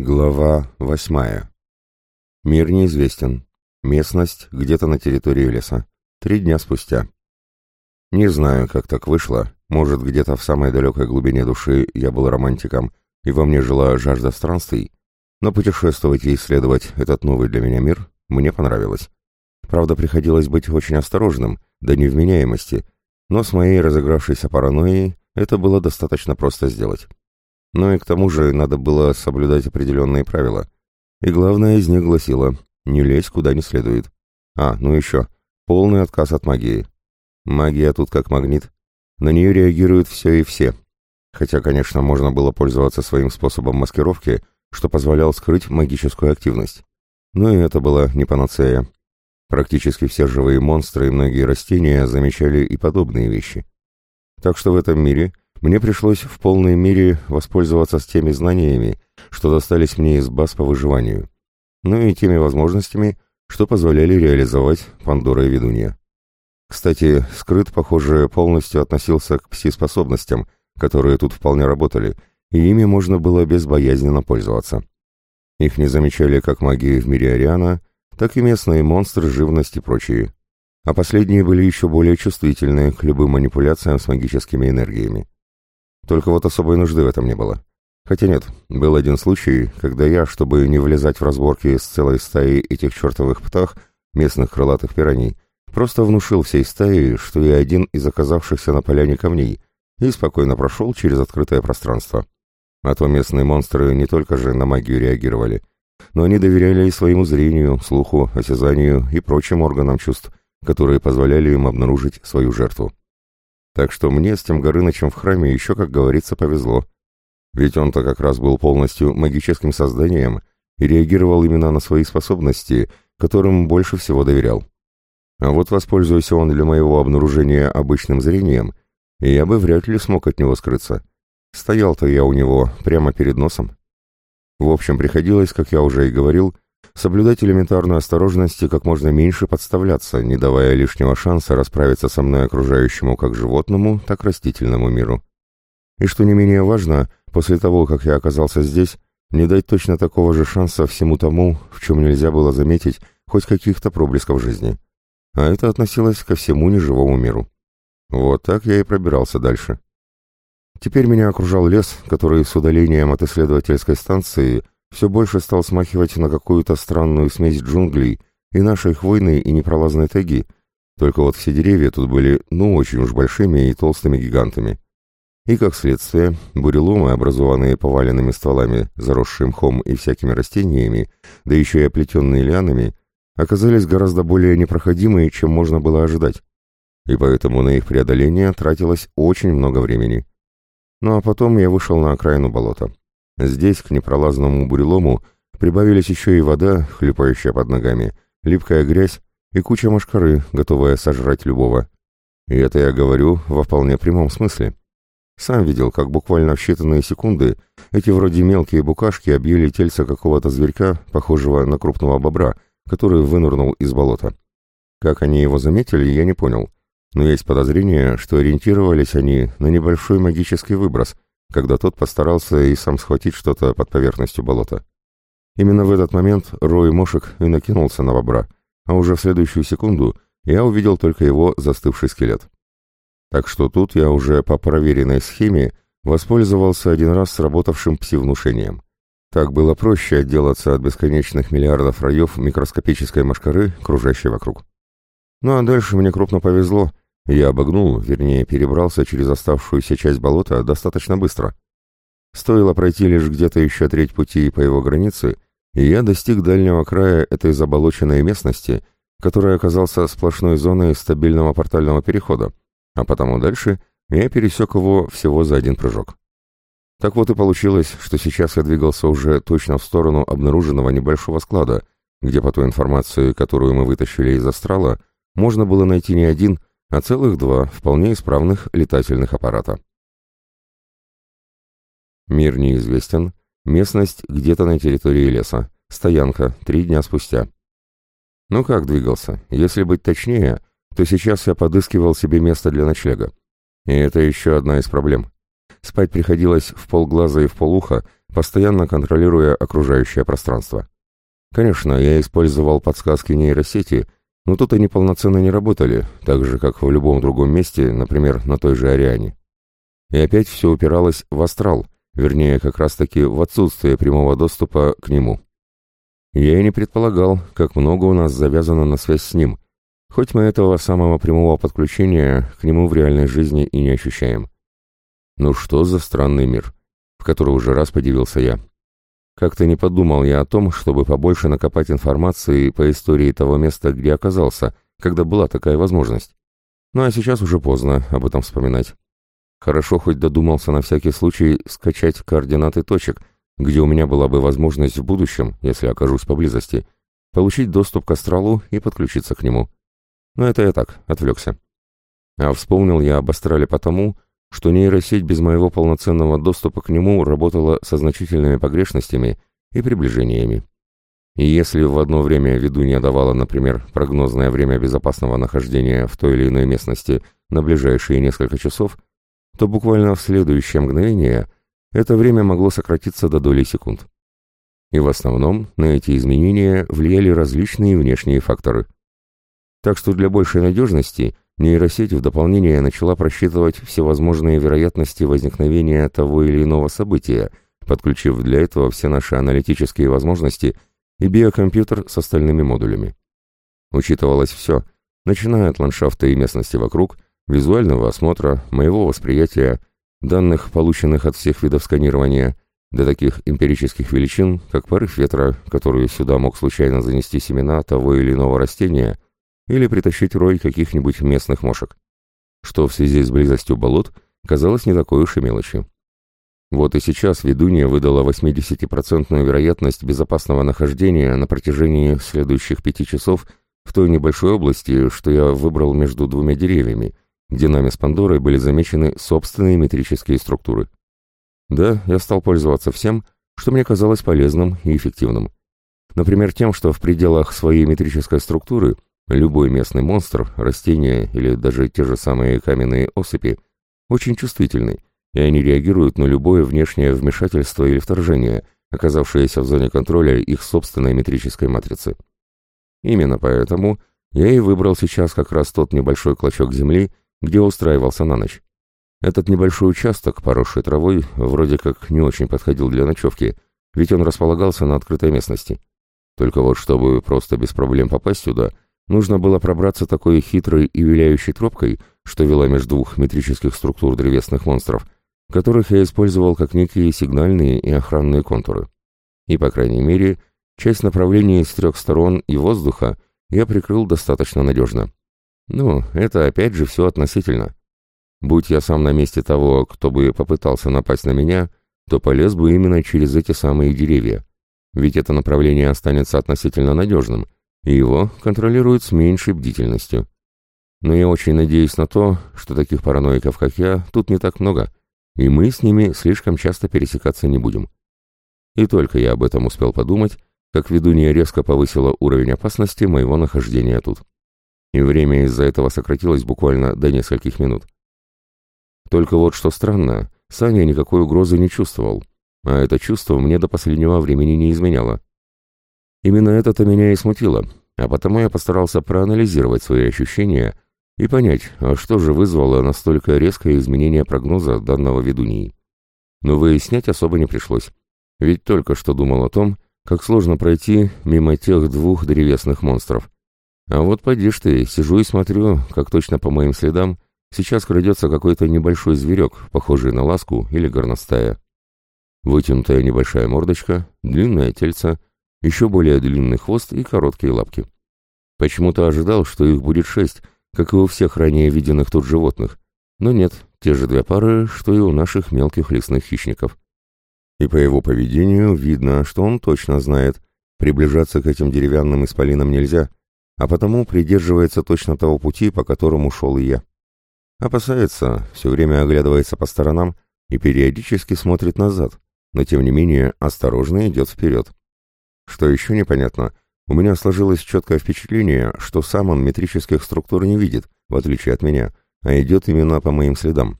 Глава восьмая. Мир неизвестен. Местность где-то на территории леса. Три дня спустя. Не знаю, как так вышло. Может, где-то в самой далекой глубине души я был романтиком, и во мне жила жажда странствий. Но путешествовать и исследовать этот новый для меня мир мне понравилось. Правда, приходилось быть очень осторожным, до невменяемости, но с моей разыгравшейся паранойей это было достаточно просто сделать. Но и к тому же надо было соблюдать определенные правила. И главное из них гласило «не лезь куда не следует». А, ну еще, полный отказ от магии. Магия тут как магнит. На нее реагируют все и все. Хотя, конечно, можно было пользоваться своим способом маскировки, что позволял скрыть магическую активность. Но и это была не панацея. Практически все живые монстры и многие растения замечали и подобные вещи. Так что в этом мире мне пришлось в полной мере воспользоваться с теми знаниями, что достались мне из баз по выживанию, ну и теми возможностями, что позволяли реализовать Пандора и Ведунья. Кстати, скрыт, похоже, полностью относился к пси-способностям, которые тут вполне работали, и ими можно было безбоязненно пользоваться. Их не замечали как маги в мире Ариана, так и местные монстры, живность и прочие. А последние были еще более чувствительны к любым манипуляциям с магическими энергиями. Только вот особой нужды в этом не было. Хотя нет, был один случай, когда я, чтобы не влезать в разборки с целой стаей этих чертовых птах, местных крылатых пираний, просто внушил всей стае, что я один из оказавшихся на поляне камней, и спокойно прошел через открытое пространство. А то местные монстры не только же на магию реагировали, но они доверяли и своему зрению, слуху, осязанию и прочим органам чувств, которые позволяли им обнаружить свою жертву. Так что мне с тем Горынычем в храме еще, как говорится, повезло. Ведь он-то как раз был полностью магическим созданием и реагировал именно на свои способности, которым больше всего доверял. А вот воспользуйся он для моего обнаружения обычным зрением, и я бы вряд ли смог от него скрыться. Стоял-то я у него прямо перед носом. В общем, приходилось, как я уже и говорил, соблюдать элементарную осторожность и как можно меньше подставляться, не давая лишнего шанса расправиться со мной окружающему как животному, так растительному миру. И что не менее важно, после того, как я оказался здесь, не дать точно такого же шанса всему тому, в чем нельзя было заметить хоть каких-то проблесков жизни. А это относилось ко всему неживому миру. Вот так я и пробирался дальше. Теперь меня окружал лес, который с удалением от исследовательской станции – все больше стал смахивать на какую-то странную смесь джунглей и нашей хвойной и непролазной тайги, только вот все деревья тут были ну очень уж большими и толстыми гигантами. И, как следствие, буреломы, образованные поваленными стволами, заросшим мхом и всякими растениями, да еще и оплетенные лианами, оказались гораздо более непроходимые, чем можно было ожидать. И поэтому на их преодоление тратилось очень много времени. Ну а потом я вышел на окраину болота. Здесь к непролазному бурелому прибавились еще и вода, хлюпающая под ногами, липкая грязь и куча мошкары, готовая сожрать любого. И это я говорю во вполне прямом смысле. Сам видел, как буквально в считанные секунды эти вроде мелкие букашки объели тельца какого-то зверька, похожего на крупного бобра, который вынырнул из болота. Как они его заметили, я не понял. Но есть подозрение, что ориентировались они на небольшой магический выброс — когда тот постарался и сам схватить что-то под поверхностью болота. Именно в этот момент Рой Мошек и накинулся на бобра, а уже в следующую секунду я увидел только его застывший скелет. Так что тут я уже по проверенной схеме воспользовался один раз сработавшим пси-внушением. Так было проще отделаться от бесконечных миллиардов раев микроскопической машкары, кружащей вокруг. Ну а дальше мне крупно повезло, я обогнул, вернее, перебрался через оставшуюся часть болота достаточно быстро. Стоило пройти лишь где-то еще треть пути по его границе, и я достиг дальнего края этой заболоченной местности, которая оказался сплошной зоной стабильного портального перехода, а потому дальше я пересек его всего за один прыжок. Так вот и получилось, что сейчас я двигался уже точно в сторону обнаруженного небольшого склада, где по той информации, которую мы вытащили из астрала, можно было найти не один, а целых два вполне исправных летательных аппарата. Мир неизвестен, местность где-то на территории леса, стоянка, три дня спустя. Ну как двигался? Если быть точнее, то сейчас я подыскивал себе место для ночлега. И это еще одна из проблем. Спать приходилось в полглаза и в полуха, постоянно контролируя окружающее пространство. Конечно, я использовал подсказки нейросети, но тут они полноценно не работали, так же, как в любом другом месте, например, на той же Ариане. И опять все упиралось в астрал, вернее, как раз-таки в отсутствие прямого доступа к нему. Я и не предполагал, как много у нас завязано на связь с ним, хоть мы этого самого прямого подключения к нему в реальной жизни и не ощущаем. Ну что за странный мир, в который уже раз подивился я. Как-то не подумал я о том, чтобы побольше накопать информации по истории того места, где оказался, когда была такая возможность. Ну а сейчас уже поздно об этом вспоминать. Хорошо хоть додумался на всякий случай скачать координаты точек, где у меня была бы возможность в будущем, если окажусь поблизости, получить доступ к астралу и подключиться к нему. Но это я так, отвлекся. А вспомнил я об астрале потому, что нейросеть без моего полноценного доступа к нему работала со значительными погрешностями и приближениями. И если в одно время ведунья давала, например, прогнозное время безопасного нахождения в той или иной местности на ближайшие несколько часов, то буквально в следующее мгновение это время могло сократиться до доли секунд. И в основном на эти изменения влияли различные внешние факторы. Так что для большей надежности – Нейросеть в дополнение начала просчитывать всевозможные вероятности возникновения того или иного события, подключив для этого все наши аналитические возможности и биокомпьютер с остальными модулями. Учитывалось все, начиная от ландшафта и местности вокруг, визуального осмотра, моего восприятия, данных, полученных от всех видов сканирования, до таких эмпирических величин, как порыв ветра, который сюда мог случайно занести семена того или иного растения – или притащить рой каких-нибудь местных мошек, что в связи с близостью болот казалось не такой уж и мелочью. Вот и сейчас ведунья выдала 80% вероятность безопасного нахождения на протяжении следующих пяти часов в той небольшой области, что я выбрал между двумя деревьями, где нами с Пандорой были замечены собственные метрические структуры. Да, я стал пользоваться всем, что мне казалось полезным и эффективным. Например, тем, что в пределах своей метрической структуры – Любой местный монстр, растение или даже те же самые каменные осыпи очень чувствительны, и они реагируют на любое внешнее вмешательство или вторжение, оказавшееся в зоне контроля их собственной метрической матрицы. Именно поэтому я и выбрал сейчас как раз тот небольшой клочок земли, где устраивался на ночь. Этот небольшой участок, поросший травой, вроде как не очень подходил для ночевки, ведь он располагался на открытой местности. Только вот чтобы просто без проблем попасть сюда – Нужно было пробраться такой хитрой и виляющей тропкой, что вела между двух метрических структур древесных монстров, которых я использовал как некие сигнальные и охранные контуры. И, по крайней мере, часть направлений с трех сторон и воздуха я прикрыл достаточно надежно. Ну, это опять же все относительно. Будь я сам на месте того, кто бы попытался напасть на меня, то полез бы именно через эти самые деревья. Ведь это направление останется относительно надежным — и его контролируют с меньшей бдительностью. Но я очень надеюсь на то, что таких параноиков, как я, тут не так много, и мы с ними слишком часто пересекаться не будем. И только я об этом успел подумать, как ведунья резко повысила уровень опасности моего нахождения тут. И время из-за этого сократилось буквально до нескольких минут. Только вот что странно, Саня никакой угрозы не чувствовал, а это чувство мне до последнего времени не изменяло. Именно это-то меня и смутило, а потому я постарался проанализировать свои ощущения и понять, а что же вызвало настолько резкое изменение прогноза данного ведуньи. Но выяснять особо не пришлось, ведь только что думал о том, как сложно пройти мимо тех двух древесных монстров. А вот поди ж ты, сижу и смотрю, как точно по моим следам сейчас крадется какой-то небольшой зверек, похожий на ласку или горностая. Вытянутая небольшая мордочка, длинное тельце — еще более длинный хвост и короткие лапки. Почему-то ожидал, что их будет шесть, как и у всех ранее виденных тут животных, но нет, те же две пары, что и у наших мелких лесных хищников. И по его поведению видно, что он точно знает, приближаться к этим деревянным исполинам нельзя, а потому придерживается точно того пути, по которому шел и я. Опасается, все время оглядывается по сторонам и периодически смотрит назад, но тем не менее осторожно идет вперед. Что еще непонятно, у меня сложилось четкое впечатление, что сам он метрических структур не видит, в отличие от меня, а идет именно по моим следам.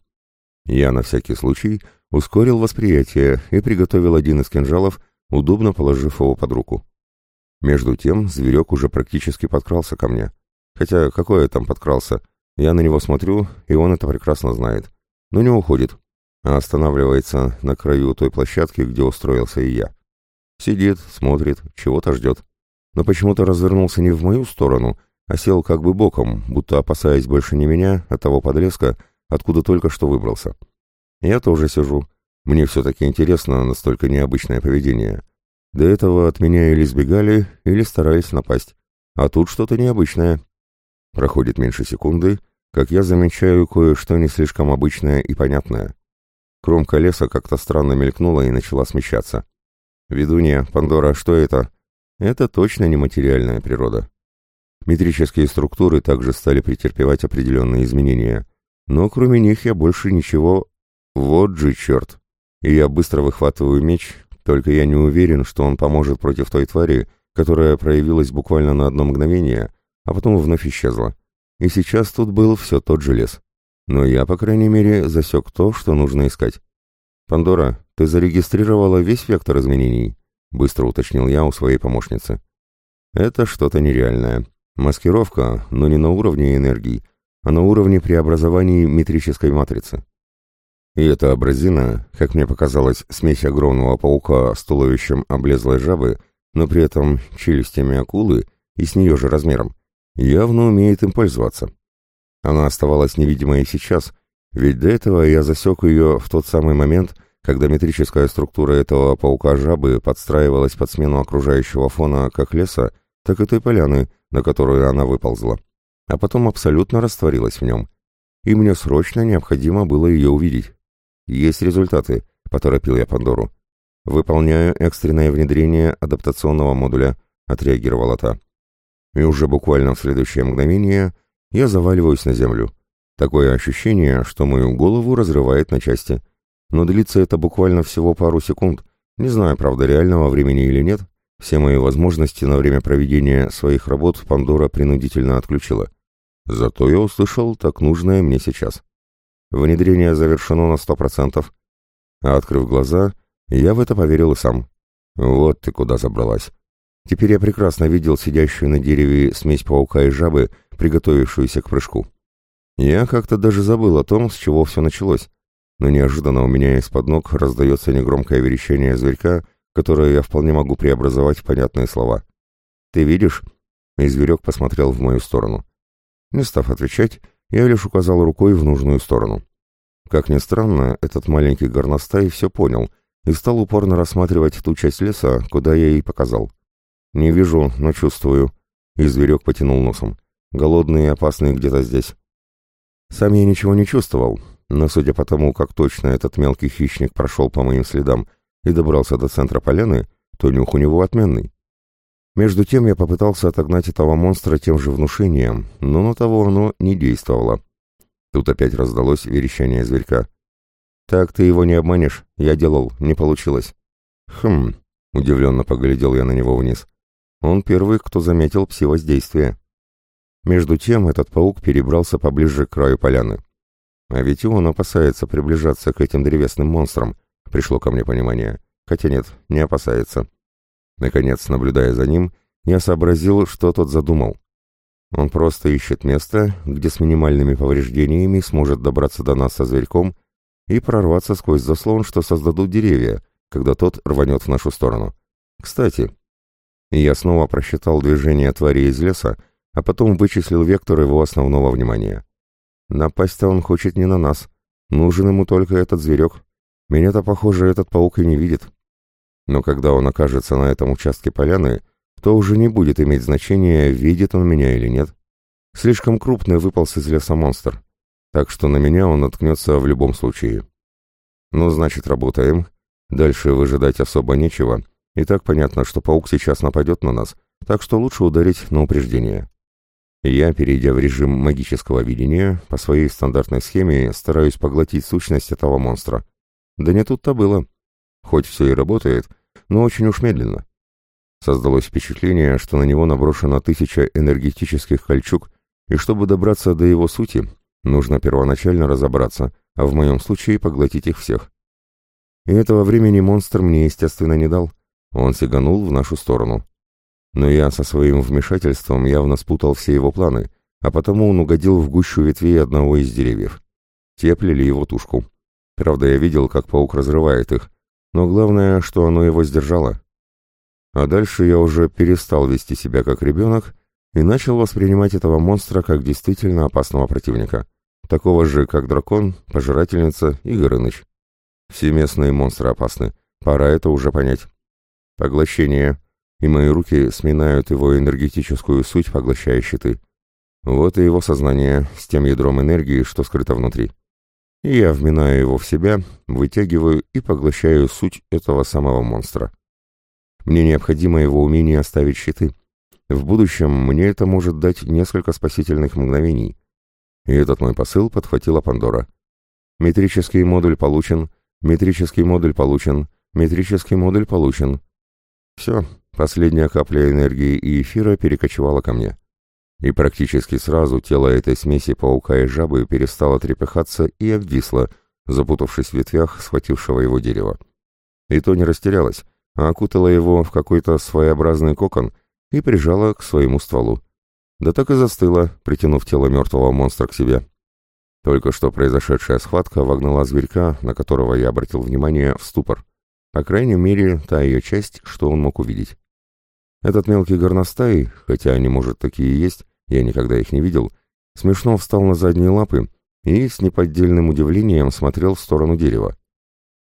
Я на всякий случай ускорил восприятие и приготовил один из кинжалов, удобно положив его под руку. Между тем зверек уже практически подкрался ко мне. Хотя какое там подкрался? Я на него смотрю, и он это прекрасно знает. Но не уходит, а останавливается на краю той площадки, где устроился и я. Сидит, смотрит, чего-то ждет. Но почему-то развернулся не в мою сторону, а сел как бы боком, будто опасаясь больше не меня, а того подлеска, откуда только что выбрался. Я тоже сижу. Мне все-таки интересно настолько необычное поведение. До этого от меня или сбегали, или старались напасть. А тут что-то необычное. Проходит меньше секунды, как я замечаю кое-что не слишком обычное и понятное. Кромка леса как-то странно мелькнула и начала смещаться. «Ведунья, Пандора, что это?» «Это точно нематериальная природа». Метрические структуры также стали претерпевать определенные изменения. Но кроме них я больше ничего... Вот же черт! И я быстро выхватываю меч, только я не уверен, что он поможет против той твари, которая проявилась буквально на одно мгновение, а потом вновь исчезла. И сейчас тут был все тот же лес. Но я, по крайней мере, засек то, что нужно искать. «Пандора, ты зарегистрировала весь вектор изменений?» — быстро уточнил я у своей помощницы. «Это что-то нереальное. Маскировка, но не на уровне энергии, а на уровне преобразований метрической матрицы. И эта абразина, как мне показалось, смесь огромного паука с туловищем облезлой жабы, но при этом челюстями акулы и с нее же размером, явно умеет им пользоваться. Она оставалась невидимой и сейчас, ведь до этого я засек ее в тот самый момент, когда метрическая структура этого паука-жабы подстраивалась под смену окружающего фона как леса, так и той поляны, на которую она выползла, а потом абсолютно растворилась в нем. И мне срочно необходимо было ее увидеть. «Есть результаты», — поторопил я Пандору. «Выполняю экстренное внедрение адаптационного модуля», — отреагировала та. И уже буквально в следующее мгновение я заваливаюсь на землю. Такое ощущение, что мою голову разрывает на части. Но длится это буквально всего пару секунд. Не знаю, правда, реального времени или нет. Все мои возможности на время проведения своих работ Пандора принудительно отключила. Зато я услышал так нужное мне сейчас. Внедрение завершено на сто процентов. А открыв глаза, я в это поверил и сам. Вот ты куда забралась. Теперь я прекрасно видел сидящую на дереве смесь паука и жабы, приготовившуюся к прыжку. Я как-то даже забыл о том, с чего все началось, но неожиданно у меня из-под ног раздается негромкое верещание зверька, которое я вполне могу преобразовать в понятные слова. «Ты видишь?» И зверек посмотрел в мою сторону. Не став отвечать, я лишь указал рукой в нужную сторону. Как ни странно, этот маленький горностай все понял и стал упорно рассматривать ту часть леса, куда я ей показал. «Не вижу, но чувствую». И зверек потянул носом. «Голодный и опасный где-то здесь». Сам я ничего не чувствовал, но судя по тому, как точно этот мелкий хищник прошел по моим следам и добрался до центра поляны, то нюх у него отменный. Между тем я попытался отогнать этого монстра тем же внушением, но на того оно не действовало. Тут опять раздалось верещание зверька. «Так ты его не обманешь, я делал, не получилось». «Хм», — удивленно поглядел я на него вниз. Он первый, кто заметил пси-воздействие. Между тем этот паук перебрался поближе к краю поляны. А ведь он опасается приближаться к этим древесным монстрам, пришло ко мне понимание. Хотя нет, не опасается. Наконец, наблюдая за ним, я сообразил, что тот задумал. Он просто ищет место, где с минимальными повреждениями сможет добраться до нас со зверьком и прорваться сквозь заслон, что создадут деревья, когда тот рванет в нашу сторону. Кстати, я снова просчитал движение твари из леса, а потом вычислил вектор его основного внимания. Напасть-то он хочет не на нас. Нужен ему только этот зверек. Меня-то, похоже, этот паук и не видит. Но когда он окажется на этом участке поляны, то уже не будет иметь значения, видит он меня или нет. Слишком крупный выполз из леса монстр. Так что на меня он наткнется в любом случае. Ну, значит, работаем. Дальше выжидать особо нечего, и так понятно, что паук сейчас нападет на нас, так что лучше ударить на упреждение. Я, перейдя в режим магического видения, по своей стандартной схеме стараюсь поглотить сущность этого монстра. Да не тут-то было. Хоть все и работает, но очень уж медленно. Создалось впечатление, что на него наброшена тысяча энергетических кольчуг, и чтобы добраться до его сути, нужно первоначально разобраться, а в моем случае поглотить их всех. И этого времени монстр мне, естественно, не дал. Он сиганул в нашу сторону. Но я со своим вмешательством явно спутал все его планы, а потому он угодил в гущу ветвей одного из деревьев. Те плели его тушку. Правда, я видел, как паук разрывает их, но главное, что оно его сдержало. А дальше я уже перестал вести себя как ребенок и начал воспринимать этого монстра как действительно опасного противника, такого же, как дракон, пожирательница и Горыныч. Все местные монстры опасны, пора это уже понять. Поглощение, и мои руки сминают его энергетическую суть, поглощая щиты. Вот и его сознание с тем ядром энергии, что скрыто внутри. И я вминаю его в себя, вытягиваю и поглощаю суть этого самого монстра. Мне необходимо его умение оставить щиты. В будущем мне это может дать несколько спасительных мгновений. И этот мой посыл подхватила Пандора. Метрический модуль получен, метрический модуль получен, метрический модуль получен. Все, последняя капля энергии и эфира перекочевала ко мне. И практически сразу тело этой смеси паука и жабы перестало трепыхаться и обвисло, запутавшись в ветвях схватившего его дерева. И то не растерялось, а окутала его в какой-то своеобразный кокон и прижала к своему стволу. Да так и застыла, притянув тело мертвого монстра к себе. Только что произошедшая схватка вогнала зверька, на которого я обратил внимание, в ступор. По крайней мере, та ее часть, что он мог увидеть. Этот мелкий горностай, хотя они, может, такие есть, я никогда их не видел, смешно встал на задние лапы и с неподдельным удивлением смотрел в сторону дерева.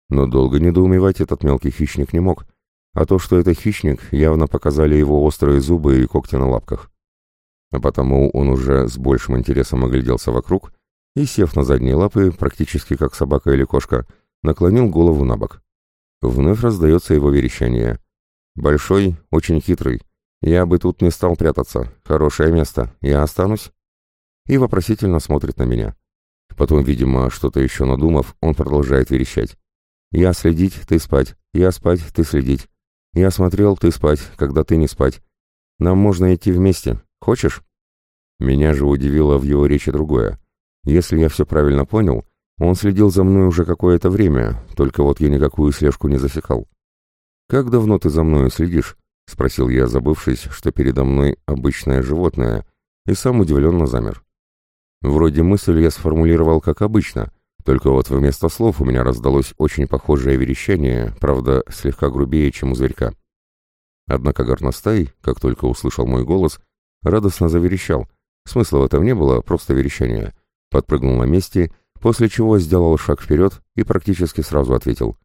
Но долго недоумевать этот мелкий хищник не мог, а то, что это хищник, явно показали его острые зубы и когти на лапках. А потому он уже с большим интересом огляделся вокруг и, сев на задние лапы, практически как собака или кошка, наклонил голову на бок. Вновь раздается его верещание. «Большой, очень хитрый. Я бы тут не стал прятаться. Хорошее место. Я останусь?» И вопросительно смотрит на меня. Потом, видимо, что-то еще надумав, он продолжает верещать. «Я следить, ты спать. Я спать, ты следить. Я смотрел, ты спать, когда ты не спать. Нам можно идти вместе. Хочешь? Меня же удивило в его речи другое. Если я все правильно понял, он следил за мной уже какое-то время, только вот я никакую слежку не засекал. «Как давно ты за мною следишь?» — спросил я, забывшись, что передо мной обычное животное, и сам удивленно замер. Вроде мысль я сформулировал как обычно, только вот вместо слов у меня раздалось очень похожее верещание, правда, слегка грубее, чем у зверька. Однако горностай, как только услышал мой голос, радостно заверещал. Смысла в этом не было, просто верещание. Подпрыгнул на месте, после чего сделал шаг вперед и практически сразу ответил.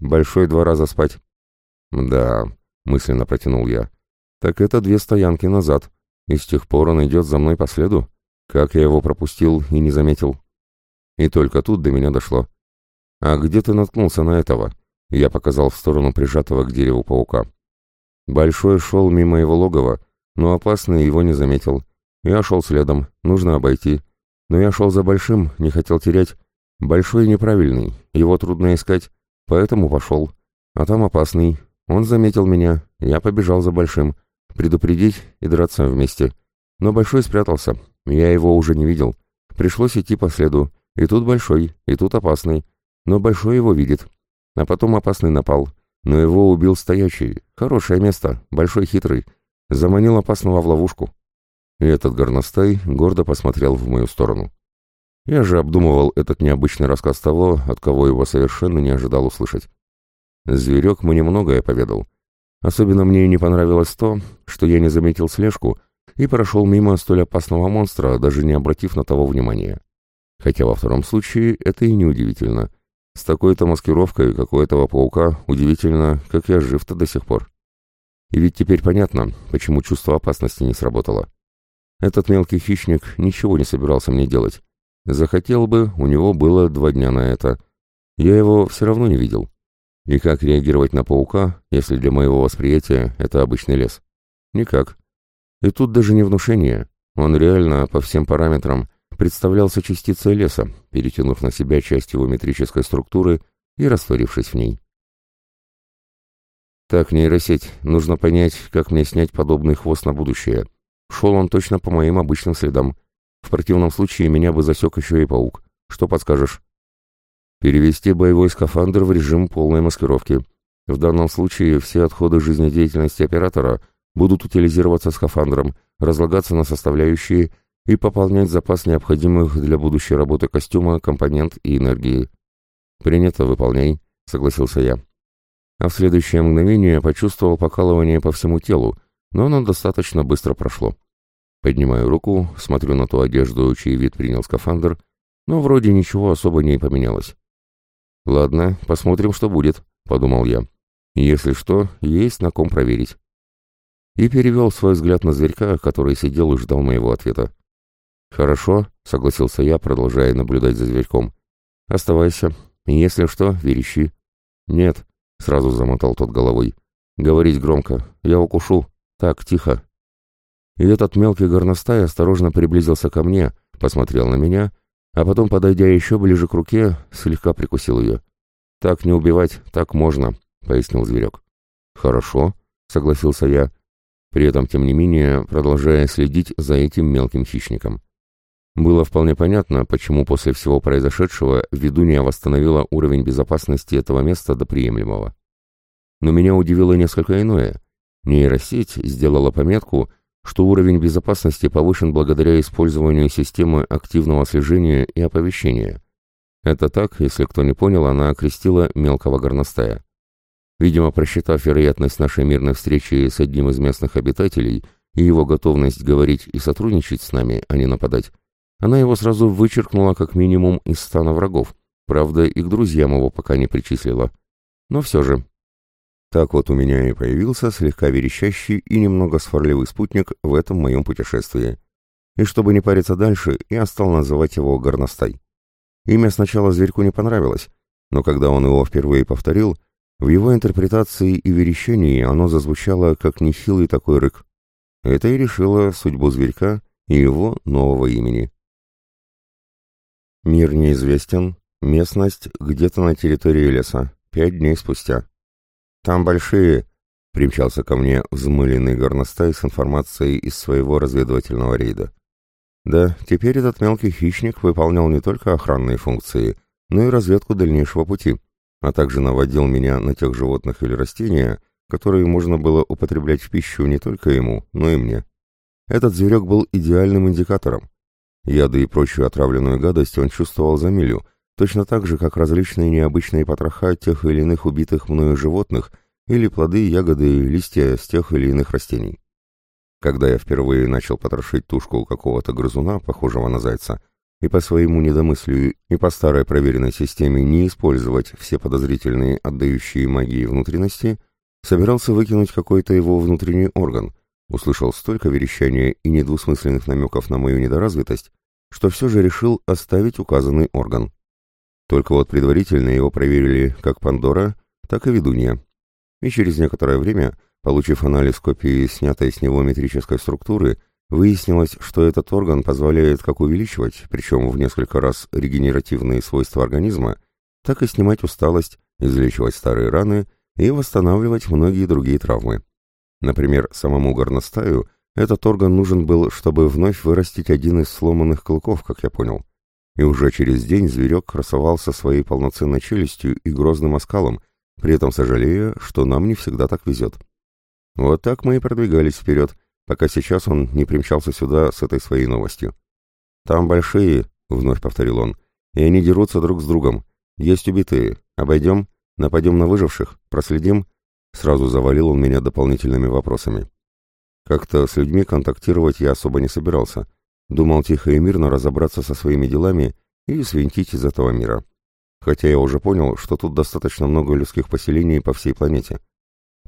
«Большой два раза спать». «Да», — мысленно протянул я. «Так это две стоянки назад, и с тех пор он идет за мной по следу. Как я его пропустил и не заметил?» И только тут до меня дошло. «А где ты наткнулся на этого?» Я показал в сторону прижатого к дереву паука. Большой шел мимо его логова, но опасный его не заметил. Я шел следом, нужно обойти. Но я шел за Большим, не хотел терять. Большой неправильный, его трудно искать, поэтому пошел. А там опасный. Он заметил меня, я побежал за Большим. Предупредить и драться вместе. Но Большой спрятался, я его уже не видел. Пришлось идти по следу, и тут большой, и тут опасный. Но большой его видит. А потом опасный напал. Но его убил стоячий. Хорошее место, большой хитрый. Заманил опасного в ловушку. И этот горностай гордо посмотрел в мою сторону. Я же обдумывал этот необычный рассказ того, от кого его совершенно не ожидал услышать. Зверек мне многое поведал. Особенно мне не понравилось то, что я не заметил слежку и прошел мимо столь опасного монстра, даже не обратив на того внимания. Хотя во втором случае это и не удивительно. С такой-то маскировкой, как у этого паука, удивительно, как я жив-то до сих пор. И ведь теперь понятно, почему чувство опасности не сработало. Этот мелкий хищник ничего не собирался мне делать. Захотел бы, у него было два дня на это. Я его все равно не видел. И как реагировать на паука, если для моего восприятия это обычный лес? Никак. И тут даже не внушение. Он реально, по всем параметрам, представлялся частицей леса, перетянув на себя часть его метрической структуры и растворившись в ней. Так, нейросеть, нужно понять, как мне снять подобный хвост на будущее. Шел он точно по моим обычным следам. В противном случае меня бы засек еще и паук. Что подскажешь? Перевести боевой скафандр в режим полной маскировки. В данном случае все отходы жизнедеятельности оператора будут утилизироваться скафандром, разлагаться на составляющие и пополнять запас необходимых для будущей работы костюма, компонент и энергии. «Принято, выполняй», — согласился я. А в следующее мгновение почувствовал покалывание по всему телу, но оно достаточно быстро прошло. Поднимаю руку, смотрю на ту одежду, чей вид принял скафандр, но вроде ничего особо не поменялось. «Ладно, посмотрим, что будет», — подумал я. «Если что, есть на ком проверить». И перевел свой взгляд на зверька, который сидел и ждал моего ответа. «Хорошо», — согласился я, продолжая наблюдать за зверьком. «Оставайся. Если что, верещи». «Нет», — сразу замотал тот головой. «Говорить громко. Я укушу. Так, тихо». И этот мелкий горностай осторожно приблизился ко мне, посмотрел на меня — а потом, подойдя еще ближе к руке, слегка прикусил ее. «Так не убивать, так можно», — пояснил зверек. «Хорошо», — согласился я, при этом, тем не менее, продолжая следить за этим мелким хищником. Было вполне понятно, почему после всего произошедшего ведунья восстановила уровень безопасности этого места до приемлемого. Но меня удивило несколько иное. Нейросеть сделала пометку — что уровень безопасности повышен благодаря использованию системы активного слежения и оповещения. Это так, если кто не понял, она окрестила мелкого горностая. Видимо, просчитав вероятность нашей мирной встречи с одним из местных обитателей и его готовность говорить и сотрудничать с нами, а не нападать, она его сразу вычеркнула как минимум из стана врагов, правда, и к друзьям его пока не причислила. Но все же, так вот у меня и появился слегка верещащий и немного сварливый спутник в этом моем путешествии. И чтобы не париться дальше, я стал называть его Горностай. Имя сначала зверьку не понравилось, но когда он его впервые повторил, в его интерпретации и верещании оно зазвучало как нехилый такой рык. Это и решило судьбу зверька и его нового имени. Мир неизвестен, местность где-то на территории леса, пять дней спустя. «Там большие...» — примчался ко мне взмыленный горностай с информацией из своего разведывательного рейда. Да, теперь этот мелкий хищник выполнял не только охранные функции, но и разведку дальнейшего пути, а также наводил меня на тех животных или растения, которые можно было употреблять в пищу не только ему, но и мне. Этот зверек был идеальным индикатором. Яды и прочую отравленную гадость он чувствовал за милю, точно так же, как различные необычные потроха тех или иных убитых мною животных или плоды, ягоды и листья с тех или иных растений. Когда я впервые начал потрошить тушку какого-то грызуна, похожего на зайца, и по своему недомыслию и по старой проверенной системе не использовать все подозрительные, отдающие магии внутренности, собирался выкинуть какой-то его внутренний орган, услышал столько верещания и недвусмысленных намеков на мою недоразвитость, что все же решил оставить указанный орган. Только вот предварительно его проверили как Пандора, так и ведунья. И через некоторое время, получив анализ копии снятой с него метрической структуры, выяснилось, что этот орган позволяет как увеличивать, причем в несколько раз регенеративные свойства организма, так и снимать усталость, излечивать старые раны и восстанавливать многие другие травмы. Например, самому горностаю этот орган нужен был, чтобы вновь вырастить один из сломанных клыков, как я понял и уже через день зверек красовался своей полноценной челюстью и грозным оскалом, при этом сожалея, что нам не всегда так везет. Вот так мы и продвигались вперед, пока сейчас он не примчался сюда с этой своей новостью. «Там большие», — вновь повторил он, — «и они дерутся друг с другом. Есть убитые. Обойдем? Нападем на выживших? Проследим?» Сразу завалил он меня дополнительными вопросами. Как-то с людьми контактировать я особо не собирался — Думал тихо и мирно разобраться со своими делами и свинтить из этого мира. Хотя я уже понял, что тут достаточно много людских поселений по всей планете.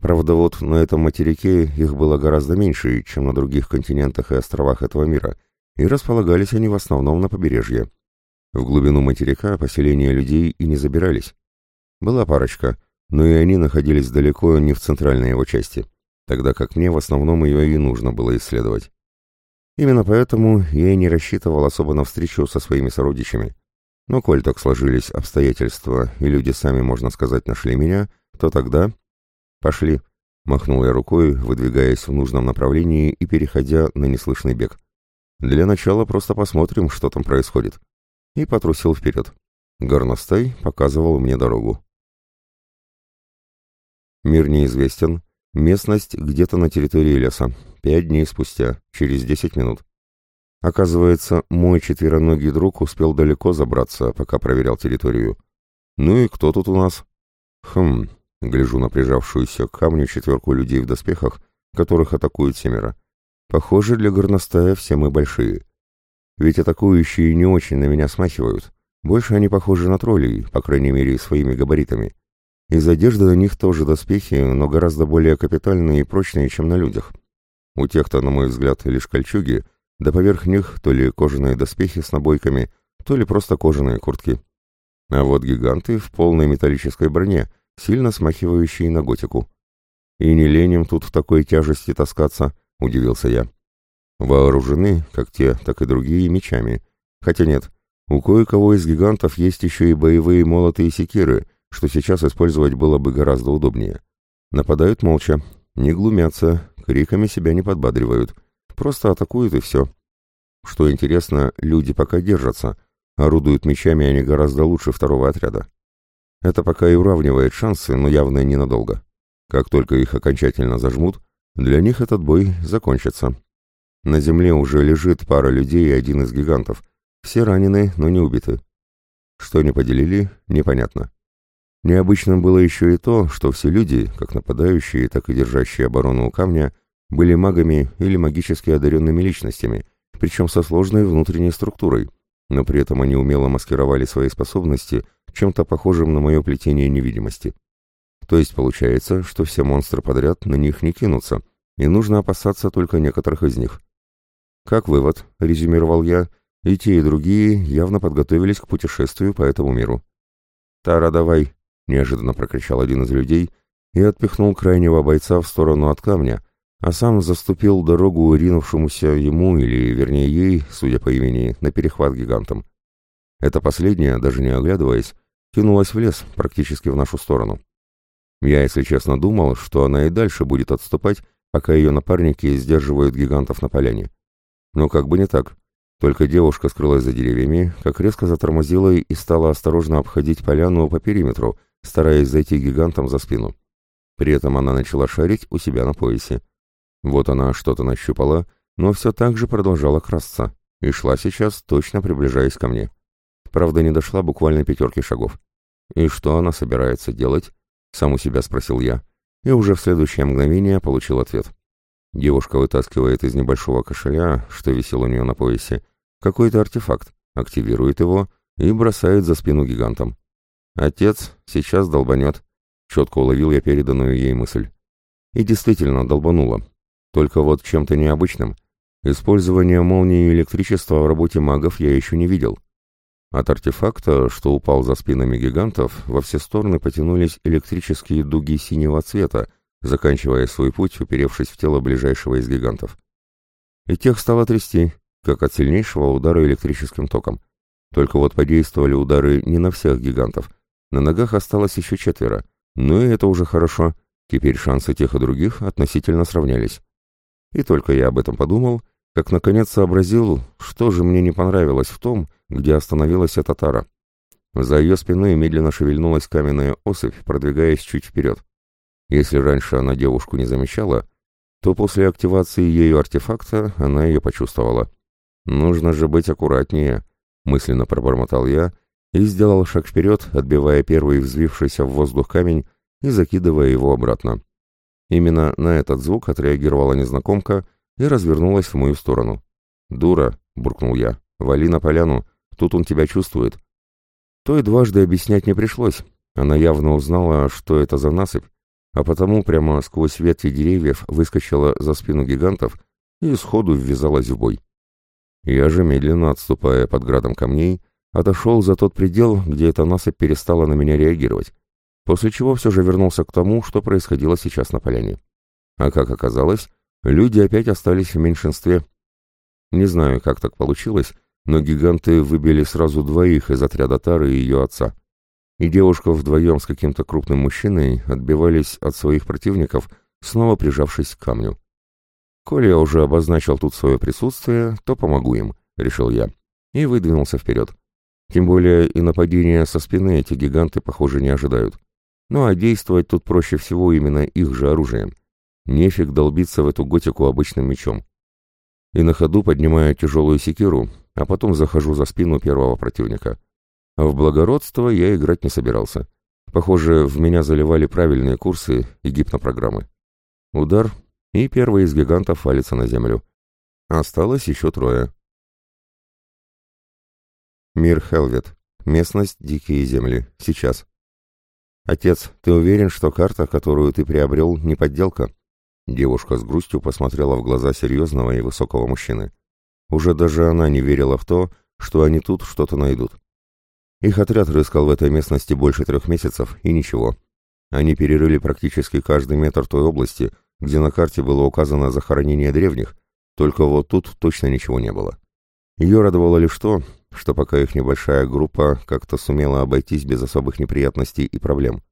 Правда, вот на этом материке их было гораздо меньше, чем на других континентах и островах этого мира, и располагались они в основном на побережье. В глубину материка поселения людей и не забирались. Была парочка, но и они находились далеко не в центральной его части, тогда как мне в основном ее и нужно было исследовать. Именно поэтому я и не рассчитывал особо на встречу со своими сородичами. Но коль так сложились обстоятельства, и люди сами, можно сказать, нашли меня, то тогда... Пошли. Махнул я рукой, выдвигаясь в нужном направлении и переходя на неслышный бег. Для начала просто посмотрим, что там происходит. И потрусил вперед. Горностай показывал мне дорогу. Мир неизвестен. Местность где-то на территории леса. Пять дней спустя, через десять минут. Оказывается, мой четвероногий друг успел далеко забраться, пока проверял территорию. Ну и кто тут у нас? Хм, гляжу на прижавшуюся к камню четверку людей в доспехах, которых атакуют семеро. Похоже, для горностая все мы большие. Ведь атакующие не очень на меня смахивают. Больше они похожи на троллей, по крайней мере, своими габаритами. Из одежды на них тоже доспехи, но гораздо более капитальные и прочные, чем на людях. У тех-то, на мой взгляд, лишь кольчуги, да поверх них то ли кожаные доспехи с набойками, то ли просто кожаные куртки. А вот гиганты в полной металлической броне, сильно смахивающие на готику. И не леним тут в такой тяжести таскаться, удивился я. Вооружены, как те, так и другие, мечами. Хотя нет, у кое-кого из гигантов есть еще и боевые молоты и секиры, что сейчас использовать было бы гораздо удобнее. Нападают молча, не глумятся, криками себя не подбадривают, просто атакуют и все. Что интересно, люди пока держатся, орудуют мечами они гораздо лучше второго отряда. Это пока и уравнивает шансы, но явно ненадолго. Как только их окончательно зажмут, для них этот бой закончится. На земле уже лежит пара людей и один из гигантов. Все ранены, но не убиты. Что не поделили, непонятно. Необычным было еще и то, что все люди, как нападающие, так и держащие оборону у камня, были магами или магически одаренными личностями, причем со сложной внутренней структурой, но при этом они умело маскировали свои способности чем-то похожим на мое плетение невидимости. То есть получается, что все монстры подряд на них не кинутся, и нужно опасаться только некоторых из них. Как вывод, резюмировал я, и те, и другие явно подготовились к путешествию по этому миру. «Тара, давай!» — неожиданно прокричал один из людей и отпихнул крайнего бойца в сторону от камня, а сам заступил дорогу ринувшемуся ему, или, вернее, ей, судя по имени, на перехват гигантам. Эта последняя, даже не оглядываясь, кинулась в лес, практически в нашу сторону. Я, если честно, думал, что она и дальше будет отступать, пока ее напарники сдерживают гигантов на поляне. Но как бы не так. Только девушка скрылась за деревьями, как резко затормозила и стала осторожно обходить поляну по периметру, стараясь зайти гигантам за спину. При этом она начала шарить у себя на поясе. Вот она что-то нащупала, но все так же продолжала красться, и шла сейчас, точно приближаясь ко мне. Правда, не дошла буквально пятерки шагов. «И что она собирается делать?» — сам у себя спросил я, и уже в следующее мгновение получил ответ. Девушка вытаскивает из небольшого кошеля, что висел у нее на поясе, какой-то артефакт, активирует его и бросает за спину гигантам. «Отец сейчас долбанет», — четко уловил я переданную ей мысль. И действительно долбануло. Только вот чем-то необычным. Использование молнии и электричества в работе магов я еще не видел. От артефакта, что упал за спинами гигантов, во все стороны потянулись электрические дуги синего цвета, заканчивая свой путь, уперевшись в тело ближайшего из гигантов. И тех стало трясти, как от сильнейшего удара электрическим током. Только вот подействовали удары не на всех гигантов. На ногах осталось еще четверо. Но и это уже хорошо. Теперь шансы тех и других относительно сравнялись. И только я об этом подумал, как наконец сообразил, что же мне не понравилось в том, где остановилась эта тара. За ее спиной медленно шевельнулась каменная особь, продвигаясь чуть вперед. Если раньше она девушку не замечала, то после активации ею артефакта она ее почувствовала. «Нужно же быть аккуратнее», — мысленно пробормотал я и сделал шаг вперед, отбивая первый взвившийся в воздух камень и закидывая его обратно. Именно на этот звук отреагировала незнакомка и развернулась в мою сторону. «Дура!» — буркнул я. «Вали на поляну, тут он тебя чувствует». То и дважды объяснять не пришлось. Она явно узнала, что это за насыпь, а потому прямо сквозь ветви деревьев выскочила за спину гигантов и сходу ввязалась в бой. Я же, медленно отступая под градом камней, отошел за тот предел, где эта насыпь перестала на меня реагировать, после чего все же вернулся к тому, что происходило сейчас на поляне. А как оказалось, люди опять остались в меньшинстве. Не знаю, как так получилось, но гиганты выбили сразу двоих из отряда Тары и ее отца и девушка вдвоем с каким-то крупным мужчиной отбивались от своих противников, снова прижавшись к камню. «Коли я уже обозначил тут свое присутствие, то помогу им», — решил я, и выдвинулся вперед. Тем более и нападения со спины эти гиганты, похоже, не ожидают. Ну а действовать тут проще всего именно их же оружием. Нефиг долбиться в эту готику обычным мечом. И на ходу поднимаю тяжелую секиру, а потом захожу за спину первого противника. А в благородство я играть не собирался. Похоже, в меня заливали правильные курсы и гипнопрограммы. Удар, и первый из гигантов валится на землю. Осталось еще трое. Мир Хелвет. Местность Дикие земли. Сейчас. «Отец, ты уверен, что карта, которую ты приобрел, не подделка?» Девушка с грустью посмотрела в глаза серьезного и высокого мужчины. Уже даже она не верила в то, что они тут что-то найдут. Их отряд рыскал в этой местности больше трех месяцев, и ничего. Они перерыли практически каждый метр той области, где на карте было указано захоронение древних, только вот тут точно ничего не было. Ее радовало лишь то, что пока их небольшая группа как-то сумела обойтись без особых неприятностей и проблем.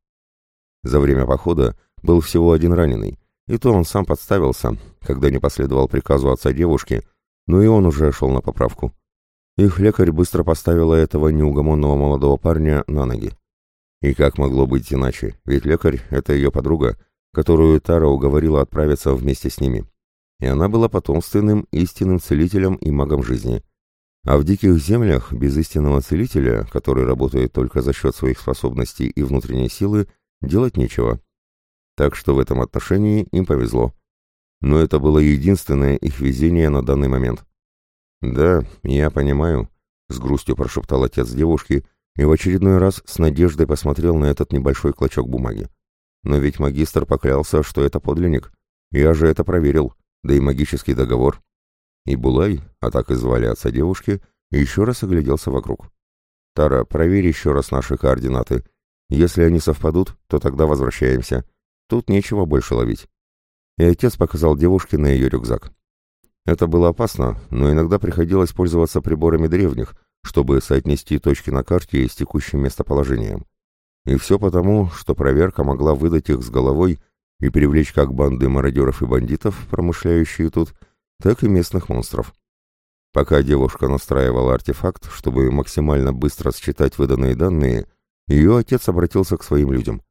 За время похода был всего один раненый, и то он сам подставился, когда не последовал приказу отца девушки, но и он уже шел на поправку. Их лекарь быстро поставила этого неугомонного молодого парня на ноги. И как могло быть иначе, ведь лекарь — это ее подруга, которую Тара уговорила отправиться вместе с ними. И она была потомственным истинным целителем и магом жизни — а в диких землях без истинного целителя, который работает только за счет своих способностей и внутренней силы, делать нечего. Так что в этом отношении им повезло. Но это было единственное их везение на данный момент. «Да, я понимаю», — с грустью прошептал отец девушки и в очередной раз с надеждой посмотрел на этот небольшой клочок бумаги. «Но ведь магистр поклялся, что это подлинник. Я же это проверил, да и магический договор». И Булай, а так и звали отца девушки, еще раз огляделся вокруг. «Тара, проверь еще раз наши координаты. Если они совпадут, то тогда возвращаемся. Тут нечего больше ловить». И отец показал девушке на ее рюкзак. Это было опасно, но иногда приходилось пользоваться приборами древних, чтобы соотнести точки на карте с текущим местоположением. И все потому, что проверка могла выдать их с головой и привлечь как банды мародеров и бандитов, промышляющие тут, так и местных монстров. Пока девушка настраивала артефакт, чтобы максимально быстро считать выданные данные, ее отец обратился к своим людям.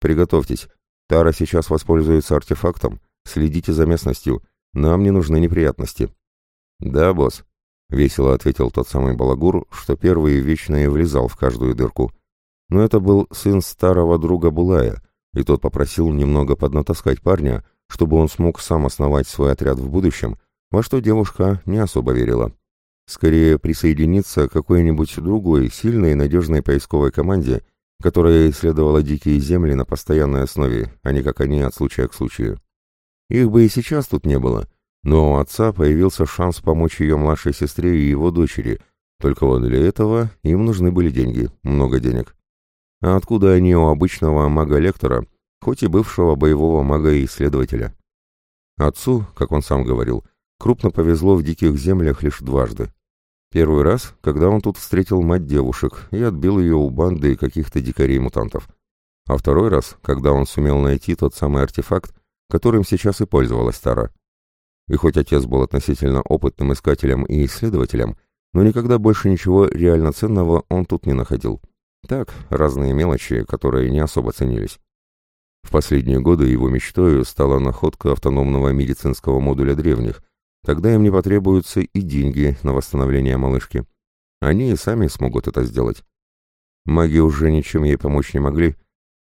«Приготовьтесь. Тара сейчас воспользуется артефактом. Следите за местностью. Нам не нужны неприятности». «Да, босс», — весело ответил тот самый балагур, что первый вечно и влезал в каждую дырку. Но это был сын старого друга Булая, и тот попросил немного поднатаскать парня, чтобы он смог сам основать свой отряд в будущем, во что девушка не особо верила. Скорее присоединиться к какой-нибудь другой, сильной и надежной поисковой команде, которая исследовала дикие земли на постоянной основе, а не как они от случая к случаю. Их бы и сейчас тут не было, но у отца появился шанс помочь ее младшей сестре и его дочери, только вот для этого им нужны были деньги, много денег. А откуда они у обычного мага-лектора, хоть и бывшего боевого мага-исследователя. Отцу, как он сам говорил, крупно повезло в диких землях лишь дважды. Первый раз, когда он тут встретил мать девушек и отбил ее у банды каких-то дикарей-мутантов. А второй раз, когда он сумел найти тот самый артефакт, которым сейчас и пользовалась Тара. И хоть отец был относительно опытным искателем и исследователем, но никогда больше ничего реально ценного он тут не находил. Так, разные мелочи, которые не особо ценились. В последние годы его мечтой стала находка автономного медицинского модуля древних. Тогда им не потребуются и деньги на восстановление малышки. Они и сами смогут это сделать. Маги уже ничем ей помочь не могли.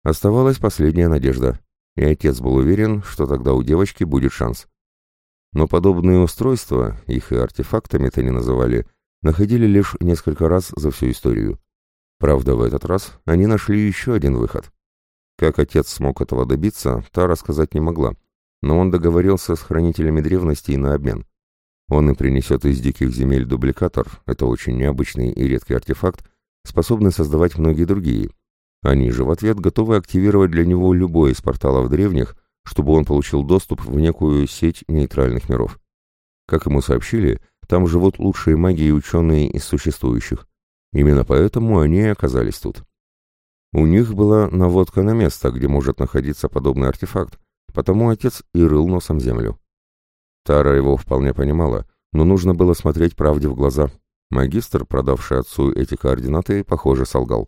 Оставалась последняя надежда, и отец был уверен, что тогда у девочки будет шанс. Но подобные устройства, их и артефактами-то не называли, находили лишь несколько раз за всю историю. Правда, в этот раз они нашли еще один выход — как отец смог этого добиться, та рассказать не могла, но он договорился с хранителями древностей на обмен. Он и принесет из диких земель дубликатор, это очень необычный и редкий артефакт, способный создавать многие другие. Они же в ответ готовы активировать для него любой из порталов древних, чтобы он получил доступ в некую сеть нейтральных миров. Как ему сообщили, там живут лучшие маги и ученые из существующих. Именно поэтому они и оказались тут. У них была наводка на место, где может находиться подобный артефакт, потому отец и рыл носом землю. Тара его вполне понимала, но нужно было смотреть правде в глаза. Магистр, продавший отцу эти координаты, похоже, солгал.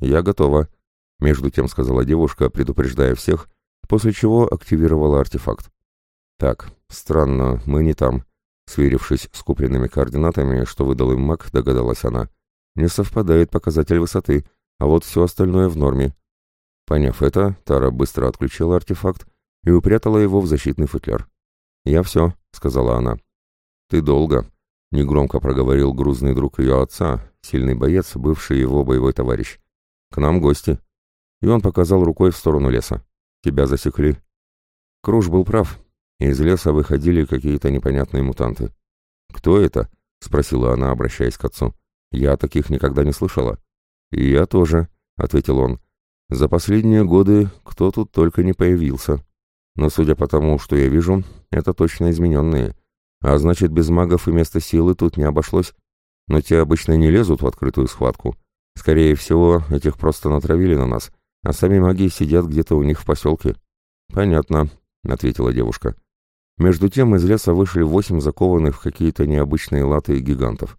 «Я готова», — между тем сказала девушка, предупреждая всех, после чего активировала артефакт. «Так, странно, мы не там», — сверившись с купленными координатами, что выдал им маг, догадалась она. «Не совпадает показатель высоты, а вот все остальное в норме». Поняв это, Тара быстро отключила артефакт и упрятала его в защитный футляр. «Я все», — сказала она. «Ты долго», — негромко проговорил грузный друг ее отца, сильный боец, бывший его боевой товарищ. «К нам гости». И он показал рукой в сторону леса. «Тебя засекли». Круж был прав. Из леса выходили какие-то непонятные мутанты. «Кто это?» — спросила она, обращаясь к отцу. «Я таких никогда не слышала». «И я тоже», — ответил он. «За последние годы кто тут только не появился. Но судя по тому, что я вижу, это точно измененные. А значит, без магов и места силы тут не обошлось. Но те обычно не лезут в открытую схватку. Скорее всего, этих просто натравили на нас, а сами маги сидят где-то у них в поселке. «Понятно», — ответила девушка. Между тем из леса вышли восемь закованных в какие-то необычные латы гигантов.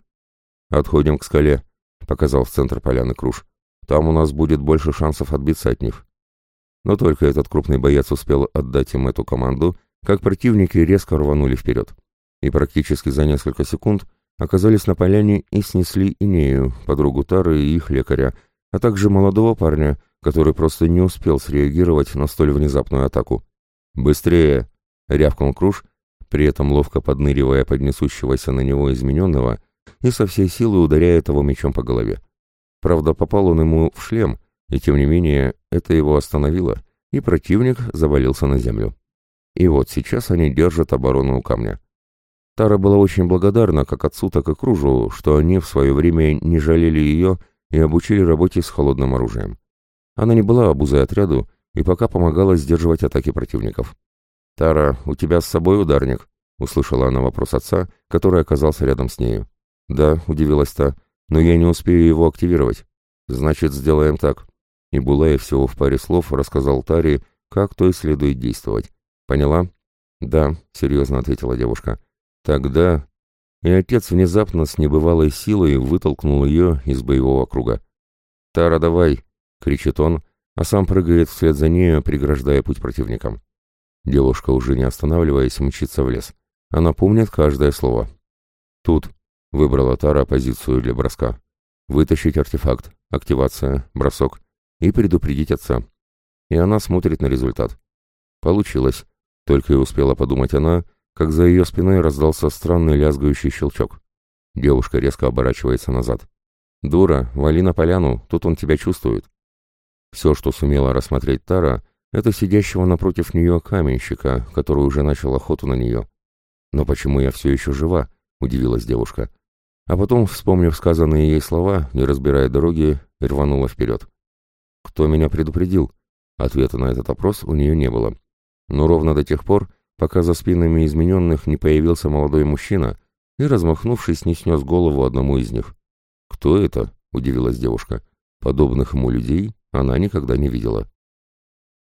«Отходим к скале», — показал в центр поляны Круш. «Там у нас будет больше шансов отбиться от них». Но только этот крупный боец успел отдать им эту команду, как противники резко рванули вперед. И практически за несколько секунд оказались на поляне и снесли Инею, подругу Тары и их лекаря, а также молодого парня, который просто не успел среагировать на столь внезапную атаку. «Быстрее!» — рявкнул Круш, при этом ловко подныривая под несущегося на него измененного и со всей силы ударяя того мечом по голове. Правда, попал он ему в шлем, и тем не менее это его остановило, и противник завалился на землю. И вот сейчас они держат оборону у камня. Тара была очень благодарна как отцу, так и Кружу, что они в свое время не жалели ее и обучили работе с холодным оружием. Она не была обузой отряду и пока помогала сдерживать атаки противников. «Тара, у тебя с собой ударник?» — услышала она вопрос отца, который оказался рядом с нею. «Да», — удивилась та, — «но я не успею его активировать». «Значит, сделаем так». И Булаев всего в паре слов рассказал Таре, как то и следует действовать. «Поняла?» «Да», — серьезно ответила девушка. «Тогда...» И отец внезапно с небывалой силой вытолкнул ее из боевого круга. «Тара, давай!» — кричит он, а сам прыгает вслед за нею, преграждая путь противникам. Девушка, уже не останавливаясь, мчится в лес. Она помнит каждое слово. «Тут», — выбрала Тара позицию для броска. «Вытащить артефакт, активация, бросок и предупредить отца». И она смотрит на результат. Получилось. Только и успела подумать она, как за ее спиной раздался странный лязгающий щелчок. Девушка резко оборачивается назад. «Дура, вали на поляну, тут он тебя чувствует». Все, что сумела рассмотреть Тара, это сидящего напротив нее каменщика, который уже начал охоту на нее. «Но почему я все еще жива?» — удивилась девушка. А потом, вспомнив сказанные ей слова, не разбирая дороги, рванула вперед. «Кто меня предупредил?» Ответа на этот вопрос у нее не было но ровно до тех пор, пока за спинами измененных не появился молодой мужчина и, размахнувшись, не снес голову одному из них. «Кто это?» — удивилась девушка. Подобных ему людей она никогда не видела.